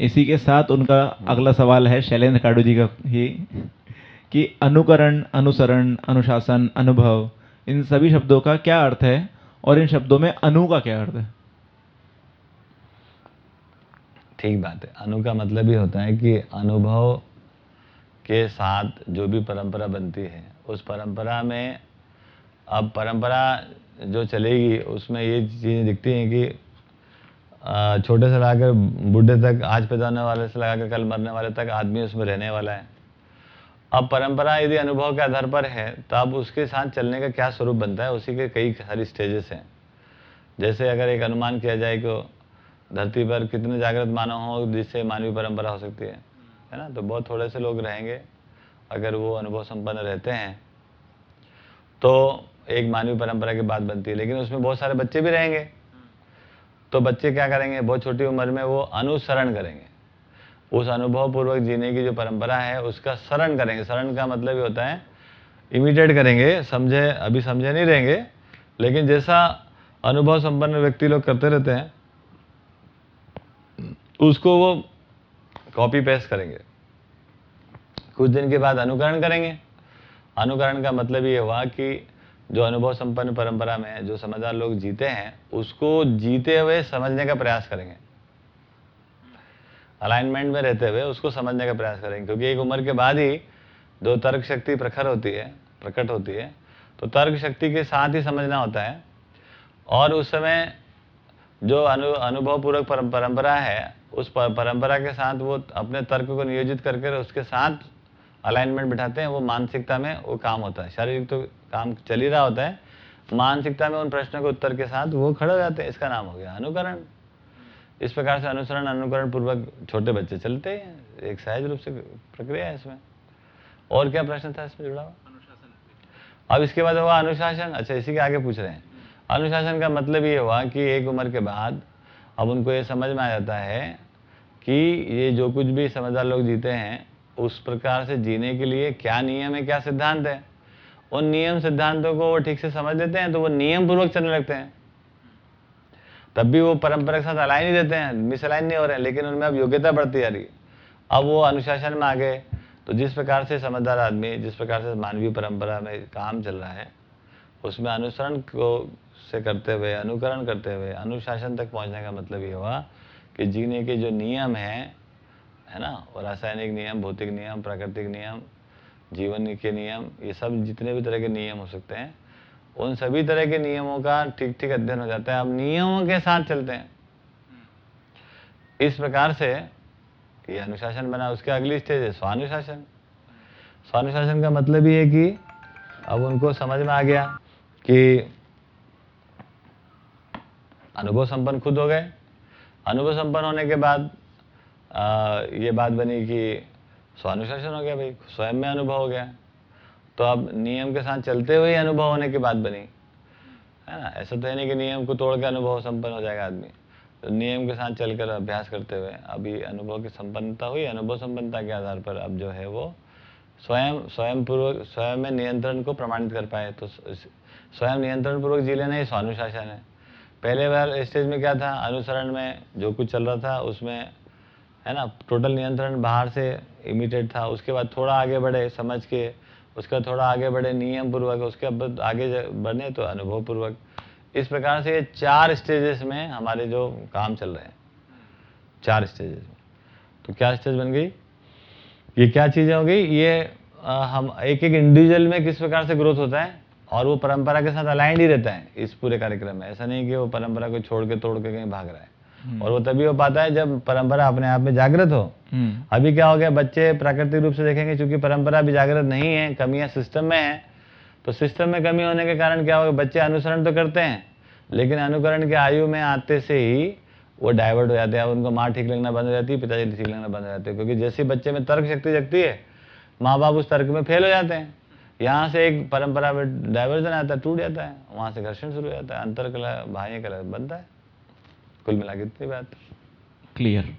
इसी के साथ उनका अगला सवाल है शैलेंद्र काडू जी का ही कि अनुकरण अनुसरण अनुशासन अनुभव इन सभी शब्दों का क्या अर्थ है और इन शब्दों में अनु का क्या अर्थ है? ठीक बात है। अनु का मतलब ये होता है कि अनुभव के साथ जो भी परंपरा बनती है उस परंपरा में अब परंपरा जो चलेगी उसमें ये चीज़ें दिखती हैं कि छोटे से लगाकर बूढ़े तक, आज पैदा होने वाले से लगाकर कल मरने वाले तक आदमी उसमें रहने वाला है। अब परंपरा यदि अनुभव के आधार पर है तो अब उसके साथ चलने का क्या स्वरूप बनता है? उसी के कई सारी स्टेजेस हैं। जैसे अगर एक अनुमान किया जाए कि धरती पर कितने जागृत मानव हों, जिससे मानवीय परंपरा हो सकती है है ना? तो बहुत थोड़े से लोग रहेंगे, अगर वो अनुभव संपन्न रहते हैं तो एक मानवीय परंपरा की बात बनती है। लेकिन उसमें बहुत सारे बच्चे भी रहेंगे। तो बच्चे क्या करेंगे? बहुत छोटी उम्र में वो अनुसरण करेंगे। उस अनुभव पूर्वक जीने की जो परंपरा है, उसका शरण करेंगे। शरण का मतलब ये होता है, इमिटेट करेंगे, समझे, अभी समझे नहीं रहेंगे, लेकिन जैसा अनुभव संपन्न व्यक्ति लोग करते रहते हैं, उसको वो कॉपी पेस्ट करेंगे। कुछ दिन के बाद अनुकरण करेंगे। अनुकरण का मतलब ये हुआ कि जो अनुभव संपन्न परंपरा में जो समझदार लोग जीते हैं, उसको जीते हुए समझने का प्रयास करेंगे। अलाइनमेंट में रहते हुए उसको समझने का प्रयास करेंगे, क्योंकि एक उम्र के बाद ही जो तर्क शक्ति प्रखर होती है, प्रकट होती है। तो तर्क शक्ति के साथ ही समझना होता है। और उस समय जो अनु, अनुभवपूर्वक परंपरा है, उस परंपरा के साथ वो अपने तर्क को नियोजित करके उसके साथ अलाइनमेंट बिठाते हैं वो मानसिकता में वो काम होता है। शारीरिक तो काम चल ही रहा होता है। मानसिकता में उन प्रश्नों के उत्तर के साथ वो खड़े हो जाते हैं इसका नाम हो गया अनुकरण। इस प्रकार से अनुसरण अनुकरण पूर्वक छोटे बच्चे चलते हैं एक सहज रूप से प्रक्रिया है इसमें। और क्या प्रश्न था इसमें जुड़ा हुआ? अब इसके बाद हुआ अनुशासन। अच्छा इसी के आगे पूछ रहे हैं। अनुशासन का मतलब ये हुआ कि एक उम्र के बाद अब उनको ये समझ में आ जाता है कि ये जो कुछ भी समझदार लोग जीते हैं उस प्रकार से जीने के लिए क्या नियम है, क्या सिद्धांत है? उन नियम सिद्धांतों को वो ठीक से समझ लेते हैं तो वो नियम पूर्वक चलने लगते हैं। तब भी वो परंपरा के साथ अलाइन नहीं देते हैं मिस अलाइन नहीं हो रहे हैं, लेकिन उनमें अब योग्यता बढ़ती जा रही है। अब वो अनुशासन में आ गए। तो जिस प्रकार से समझदार आदमी, जिस प्रकार से मानवीय परंपरा में काम चल रहा है, उसमें अनुसरण को, से करते हुए, अनुकरण करते हुए, अनुशासन तक पहुँचने का मतलब ये हुआ कि जीने के जो नियम हैं है ना? और रासायनिक नियम, भौतिक नियम, प्राकृतिक नियम, जीवन के नियम, ये सब जितने भी तरह के नियम हो सकते हैं, उन सभी तरह के नियमों का ठीक ठीक अध्ययन हो जाता है। अब नियमों के साथ चलते हैं। इस प्रकार से ये अनुशासन बना, उसके अगली स्टेज है स्वानुशासन। स्वानुशासन का मतलब ये है कि अब उनको समझ में आ गया कि अनुभव संपन्न खुद हो गए। अनुभव संपन्न होने के बाद ये बात बनी कि स्वानुशासन हो गया भाई, स्वयं में अनुभव हो गया। तो अब नियम के साथ चलते हुए अनुभव होने की बात बनी। है ना? ऐसा तो है नहीं कि नियम को तोड़ के अनुभव संपन्न हो जाएगा आदमी। तो नियम के साथ चलकर अभ्यास करते हुए, अभी अनुभव की संपन्नता हुई, अनुभव संपन्नता के आधार पर अब जो है वो स्वयं स्वयं पूर्वक स्वयं में नियंत्रण को प्रमाणित कर पाए। तो स्वयं नियंत्रण पूर्वक जी लेना ही स्वानुशासन है। पहले बार स्टेज में क्या था? अनुसरण में जो कुछ चल रहा था, उसमें है ना टोटल नियंत्रण बाहर से इमिटेड था। उसके बाद थोड़ा आगे बढ़े समझ के उसका थोड़ा आगे बढ़े नियम पूर्वक उसके बाद आगे बढ़े तो अनुभव पूर्वक इस प्रकार से ये चार स्टेजेस में हमारे जो काम चल रहे हैं। चार स्टेजेस में। तो क्या स्टेज बन गई? ये क्या चीज़ें हो गई? ये आ, हम एक एक इंडिविजुअल में किस प्रकार से ग्रोथ होता है? और वो परंपरा के साथ अलाइंड ही रहता है इस पूरे कार्यक्रम में। ऐसा नहीं कि वो परंपरा को छोड़ के तोड़ के कहीं भाग रहा है। और वो तभी हो पाता है जब परंपरा अपने आप में जागृत हो। हम्म। अभी क्या हो गया बच्चे प्राकृतिक रूप से देखेंगे क्योंकि परंपरा अभी जागृत नहीं है कमियाँ सिस्टम में है तो सिस्टम में कमी होने के कारण क्या होगा बच्चे अनुसरण तो करते हैं लेकिन अनुकरण के आयु में आते से ही वो डाइवर्ट हो जाते हैं उनको माँ ठीक लगना बंद हो जाती है पिताजी ठीक लगना बंद हो जाते हैं क्योंकि जैसे बच्चे में तर्क शक्ति जगती है माँ बाप उस तर्क में फेल हो जाते हैं। यहाँ से एक परंपरा में डाइवर्जन आता है टूट जाता है वहाँ से घर्षण शुरू हो जाता है अंतर कला भाई कला बनता है। कुल मिला के इतनी बात। क्लियर